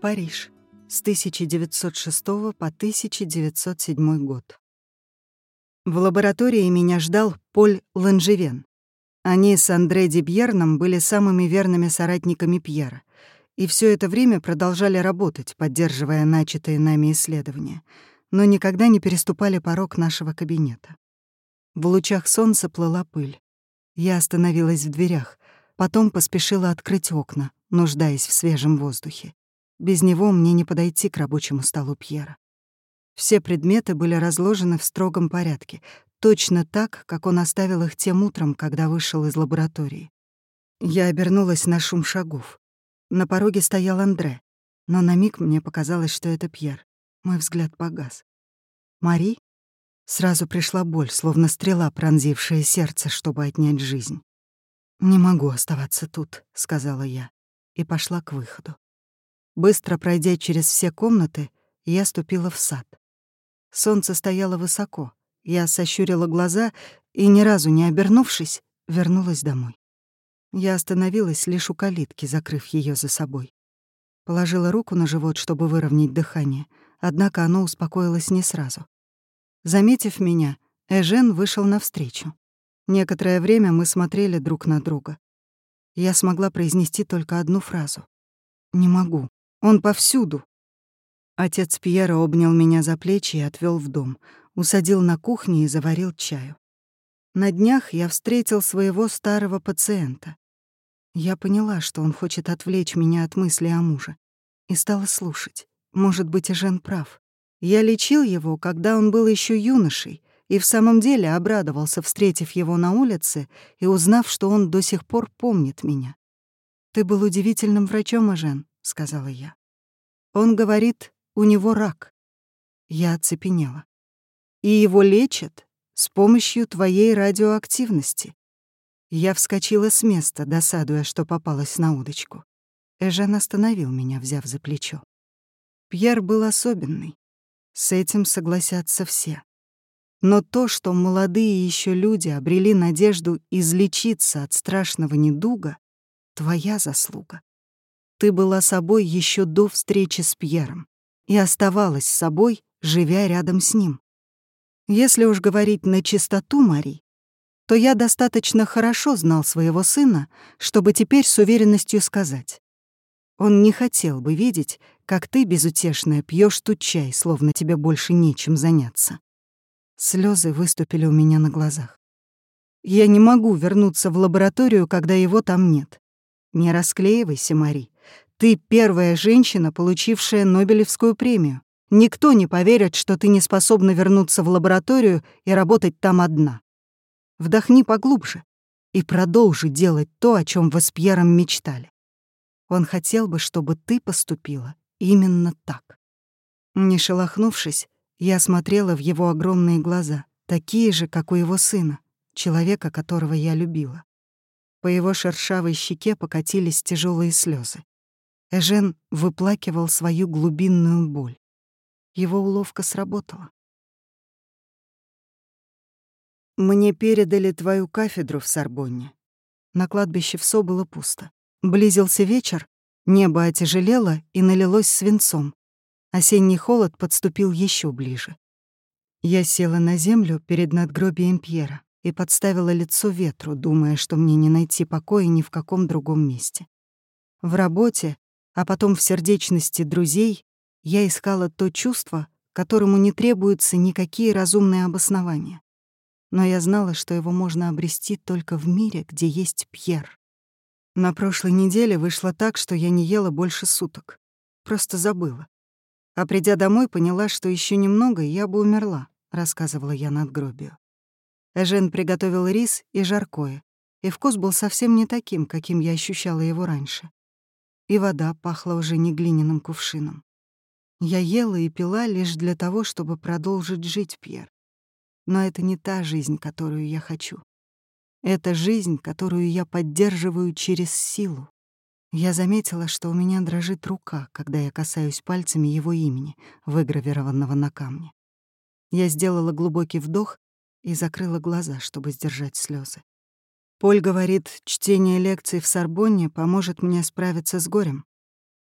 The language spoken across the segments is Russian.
Париж. С 1906 по 1907 год. В лаборатории меня ждал Поль Ланжевен. Они с Андре Дебьерном были самыми верными соратниками Пьера, и все это время продолжали работать, поддерживая начатые нами исследования, но никогда не переступали порог нашего кабинета. В лучах солнца плыла пыль. Я остановилась в дверях, потом поспешила открыть окна, нуждаясь в свежем воздухе. Без него мне не подойти к рабочему столу Пьера. Все предметы были разложены в строгом порядке, точно так, как он оставил их тем утром, когда вышел из лаборатории. Я обернулась на шум шагов. На пороге стоял Андре, но на миг мне показалось, что это Пьер. Мой взгляд погас. «Мари?» Сразу пришла боль, словно стрела, пронзившая сердце, чтобы отнять жизнь. «Не могу оставаться тут», — сказала я, и пошла к выходу. Быстро пройдя через все комнаты, я ступила в сад. Солнце стояло высоко. Я сощурила глаза и, ни разу не обернувшись, вернулась домой. Я остановилась лишь у калитки, закрыв ее за собой. Положила руку на живот, чтобы выровнять дыхание, однако оно успокоилось не сразу. Заметив меня, Эжен вышел навстречу. Некоторое время мы смотрели друг на друга. Я смогла произнести только одну фразу. «Не могу. Он повсюду. Отец Пьера обнял меня за плечи и отвел в дом, усадил на кухне и заварил чаю. На днях я встретил своего старого пациента. Я поняла, что он хочет отвлечь меня от мысли о муже, и стала слушать. Может быть, и Жен прав. Я лечил его, когда он был еще юношей, и в самом деле обрадовался, встретив его на улице и узнав, что он до сих пор помнит меня. «Ты был удивительным врачом, Ажен», — сказала я. «Он говорит, у него рак». Я оцепенела. «И его лечат с помощью твоей радиоактивности». Я вскочила с места, досадуя, что попалась на удочку. Эжен остановил меня, взяв за плечо. Пьер был особенный. С этим согласятся все. Но то, что молодые еще люди обрели надежду излечиться от страшного недуга, — твоя заслуга. Ты была собой еще до встречи с Пьером и оставалась собой, живя рядом с ним. Если уж говорить на чистоту, Мари, то я достаточно хорошо знал своего сына, чтобы теперь с уверенностью сказать. Он не хотел бы видеть, как ты, безутешная, пьешь тут чай, словно тебе больше нечем заняться. Слезы выступили у меня на глазах. Я не могу вернуться в лабораторию, когда его там нет. Не расклеивайся, Мари. Ты первая женщина, получившая Нобелевскую премию. Никто не поверит, что ты не способна вернуться в лабораторию и работать там одна. Вдохни поглубже и продолжи делать то, о чем вы с Пьером мечтали. Он хотел бы, чтобы ты поступила именно так. Не шелохнувшись, я смотрела в его огромные глаза, такие же, как у его сына, человека, которого я любила. По его шершавой щеке покатились тяжелые слезы. Эжен выплакивал свою глубинную боль. Его уловка сработала. «Мне передали твою кафедру в Сорбонне». На кладбище Всо было пусто. Близился вечер, небо отяжелело и налилось свинцом. Осенний холод подступил еще ближе. Я села на землю перед надгробием Пьера и подставила лицо ветру, думая, что мне не найти покоя ни в каком другом месте. В работе а потом в сердечности друзей я искала то чувство, которому не требуются никакие разумные обоснования. Но я знала, что его можно обрести только в мире, где есть Пьер. На прошлой неделе вышло так, что я не ела больше суток. Просто забыла. А придя домой, поняла, что еще немного, и я бы умерла, рассказывала я надгробию. Эжен приготовил рис и жаркое, и вкус был совсем не таким, каким я ощущала его раньше и вода пахла уже не глиняным кувшином. Я ела и пила лишь для того, чтобы продолжить жить, Пьер. Но это не та жизнь, которую я хочу. Это жизнь, которую я поддерживаю через силу. Я заметила, что у меня дрожит рука, когда я касаюсь пальцами его имени, выгравированного на камне. Я сделала глубокий вдох и закрыла глаза, чтобы сдержать слезы. Поль говорит, чтение лекций в Сорбонне поможет мне справиться с горем.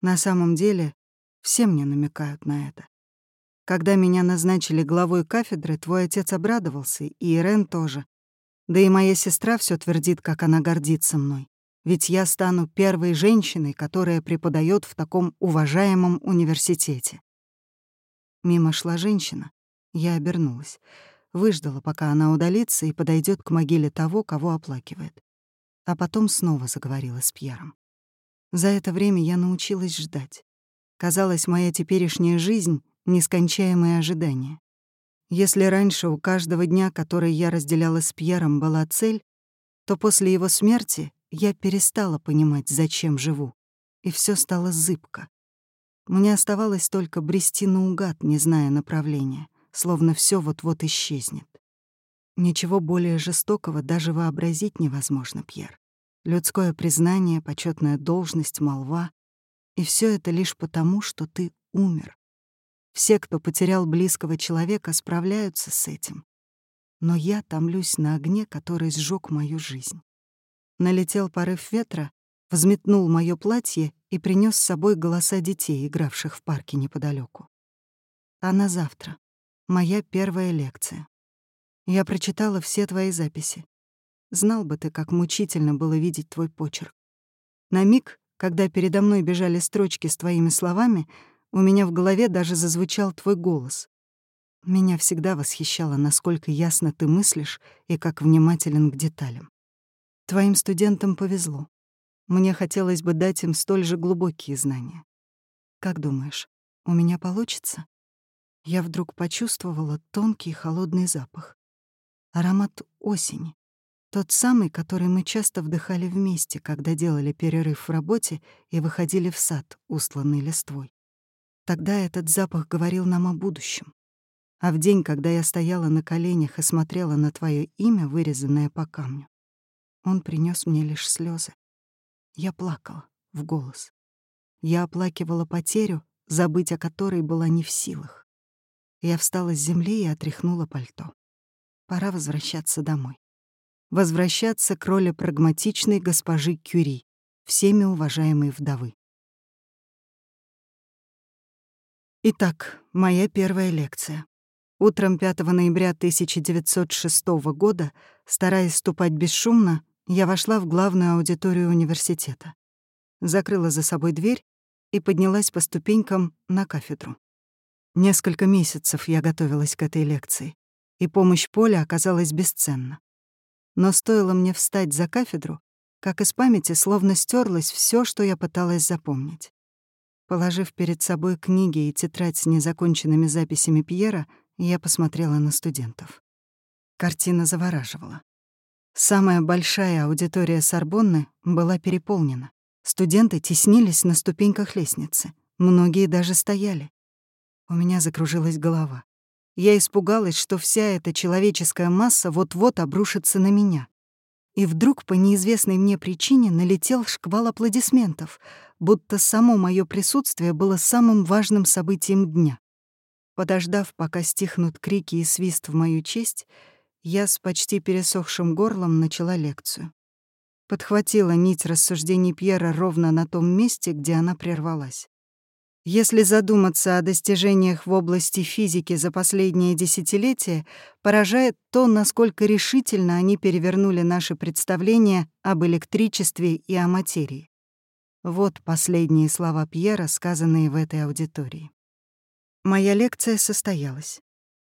На самом деле, Все мне намекают на это. Когда меня назначили главой кафедры, твой отец обрадовался, и Ирен тоже. Да и моя сестра все твердит, как она гордится мной. Ведь я стану первой женщиной, которая преподает в таком уважаемом университете. Мимо шла женщина. Я обернулась. Выждала, пока она удалится и подойдет к могиле того, кого оплакивает. А потом снова заговорила с Пьером. За это время я научилась ждать. Казалось, моя теперешняя жизнь — нескончаемые ожидания. Если раньше у каждого дня, который я разделяла с Пьером, была цель, то после его смерти я перестала понимать, зачем живу, и все стало зыбко. Мне оставалось только брести наугад, не зная направления, словно все вот-вот исчезнет. Ничего более жестокого даже вообразить невозможно, Пьер. Людское признание, почетная должность, молва. И все это лишь потому, что ты умер. Все, кто потерял близкого человека, справляются с этим. Но я томлюсь на огне, который сжег мою жизнь. Налетел порыв ветра, взметнул мое платье и принес с собой голоса детей, игравших в парке неподалеку. А на завтра — моя первая лекция. Я прочитала все твои записи. Знал бы ты, как мучительно было видеть твой почерк. На миг, когда передо мной бежали строчки с твоими словами, у меня в голове даже зазвучал твой голос. Меня всегда восхищало, насколько ясно ты мыслишь и как внимателен к деталям. Твоим студентам повезло. Мне хотелось бы дать им столь же глубокие знания. Как думаешь, у меня получится? Я вдруг почувствовала тонкий холодный запах. Аромат осени. Тот самый, который мы часто вдыхали вместе, когда делали перерыв в работе и выходили в сад, устланный листвой. Тогда этот запах говорил нам о будущем. А в день, когда я стояла на коленях и смотрела на твое имя, вырезанное по камню, он принес мне лишь слезы. Я плакала в голос. Я оплакивала потерю, забыть о которой была не в силах. Я встала с земли и отряхнула пальто. Пора возвращаться домой. Возвращаться к роли прагматичной госпожи Кюри, всеми уважаемой вдовы. Итак, моя первая лекция. Утром 5 ноября 1906 года, стараясь ступать бесшумно, я вошла в главную аудиторию университета, закрыла за собой дверь и поднялась по ступенькам на кафедру. Несколько месяцев я готовилась к этой лекции, и помощь Поля оказалась бесценна. Но стоило мне встать за кафедру, как из памяти словно стерлось все, что я пыталась запомнить. Положив перед собой книги и тетрадь с незаконченными записями Пьера, я посмотрела на студентов. Картина завораживала. Самая большая аудитория Сорбонны была переполнена. Студенты теснились на ступеньках лестницы. Многие даже стояли. У меня закружилась голова. Я испугалась, что вся эта человеческая масса вот-вот обрушится на меня. И вдруг по неизвестной мне причине налетел шквал аплодисментов, будто само мое присутствие было самым важным событием дня. Подождав, пока стихнут крики и свист в мою честь, я с почти пересохшим горлом начала лекцию. Подхватила нить рассуждений Пьера ровно на том месте, где она прервалась. Если задуматься о достижениях в области физики за последние десятилетия, поражает то, насколько решительно они перевернули наши представления об электричестве и о материи. Вот последние слова Пьера, сказанные в этой аудитории. Моя лекция состоялась.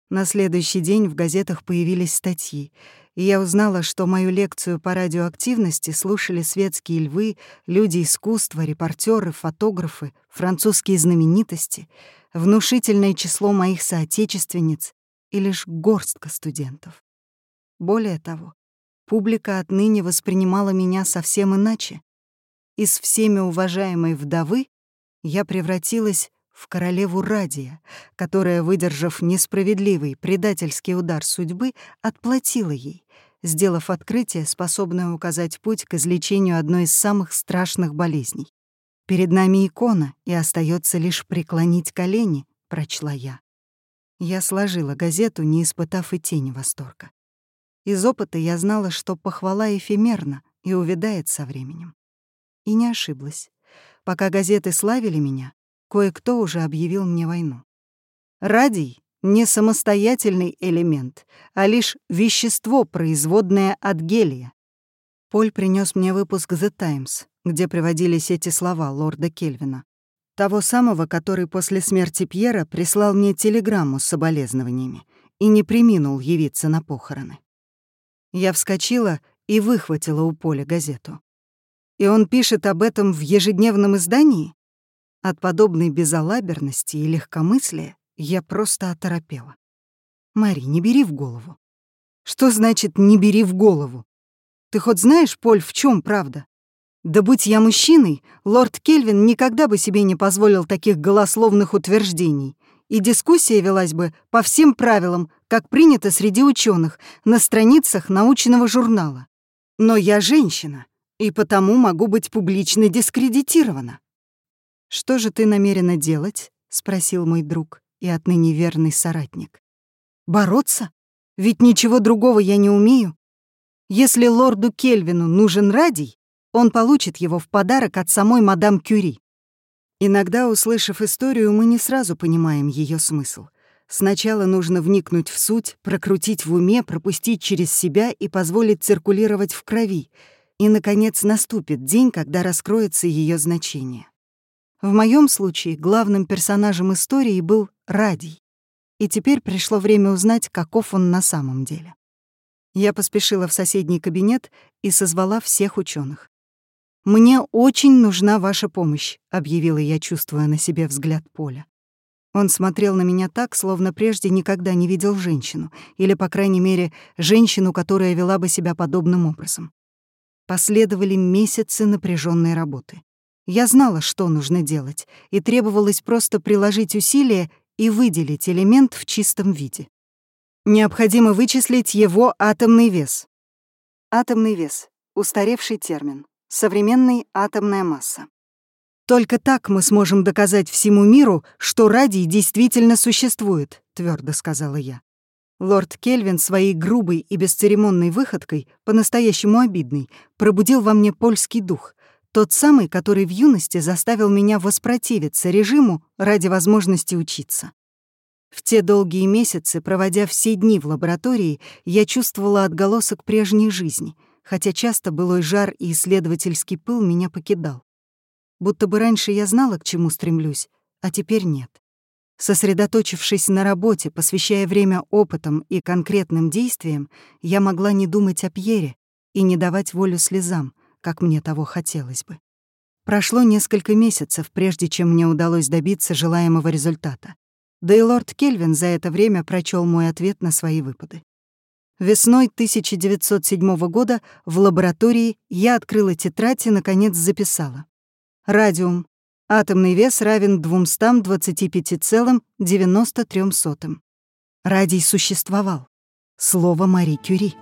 На следующий день в газетах появились статьи, и я узнала, что мою лекцию по радиоактивности слушали светские львы, люди искусства, репортеры, фотографы, французские знаменитости, внушительное число моих соотечественниц и лишь горстка студентов. Более того, публика отныне воспринимала меня совсем иначе. Из всеми уважаемой вдовы я превратилась в королеву Радия, которая, выдержав несправедливый предательский удар судьбы, отплатила ей, сделав открытие, способное указать путь к излечению одной из самых страшных болезней. «Перед нами икона, и остается лишь преклонить колени», — прочла я. Я сложила газету, не испытав и тени восторга. Из опыта я знала, что похвала эфемерна и увядает со временем. И не ошиблась. Пока газеты славили меня, кое-кто уже объявил мне войну. Радий — не самостоятельный элемент, а лишь вещество, производное от гелия. Поль принес мне выпуск «The Times», где приводились эти слова лорда Кельвина. Того самого, который после смерти Пьера прислал мне телеграмму с соболезнованиями и не приминул явиться на похороны. Я вскочила и выхватила у Поля газету. И он пишет об этом в ежедневном издании? От подобной безалаберности и легкомыслия я просто оторопела. Мари, не бери в голову. Что значит «не бери в голову»? Ты хоть знаешь, Поль, в чем правда? Да будь я мужчиной, лорд Кельвин никогда бы себе не позволил таких голословных утверждений, и дискуссия велась бы по всем правилам, как принято среди ученых на страницах научного журнала. Но я женщина, и потому могу быть публично дискредитирована. «Что же ты намерена делать?» — спросил мой друг и отныне верный соратник. «Бороться? Ведь ничего другого я не умею. Если лорду Кельвину нужен радий, он получит его в подарок от самой мадам Кюри. Иногда, услышав историю, мы не сразу понимаем ее смысл. Сначала нужно вникнуть в суть, прокрутить в уме, пропустить через себя и позволить циркулировать в крови. И, наконец, наступит день, когда раскроется ее значение. В моем случае главным персонажем истории был Радий. И теперь пришло время узнать, каков он на самом деле. Я поспешила в соседний кабинет и созвала всех ученых. «Мне очень нужна ваша помощь», — объявила я, чувствуя на себе взгляд Поля. Он смотрел на меня так, словно прежде никогда не видел женщину, или, по крайней мере, женщину, которая вела бы себя подобным образом. Последовали месяцы напряженной работы. Я знала, что нужно делать, и требовалось просто приложить усилия и выделить элемент в чистом виде. Необходимо вычислить его атомный вес. Атомный вес — устаревший термин. Современная атомная масса. Только так мы сможем доказать всему миру, что радий действительно существует, твердо сказала я. Лорд Кельвин своей грубой и бесцеремонной выходкой, по-настоящему обидной, пробудил во мне польский дух, тот самый, который в юности заставил меня воспротивиться режиму ради возможности учиться. В те долгие месяцы, проводя все дни в лаборатории, я чувствовала отголосок прежней жизни — хотя часто былой жар и исследовательский пыл меня покидал. Будто бы раньше я знала, к чему стремлюсь, а теперь нет. Сосредоточившись на работе, посвящая время опытам и конкретным действиям, я могла не думать о Пьере и не давать волю слезам, как мне того хотелось бы. Прошло несколько месяцев, прежде чем мне удалось добиться желаемого результата. Да и лорд Кельвин за это время прочел мой ответ на свои выпады. Весной 1907 года в лаборатории я открыла тетрадь и, наконец, записала. Радиум. Атомный вес равен 225,93. Радий существовал. Слово Мари Кюри.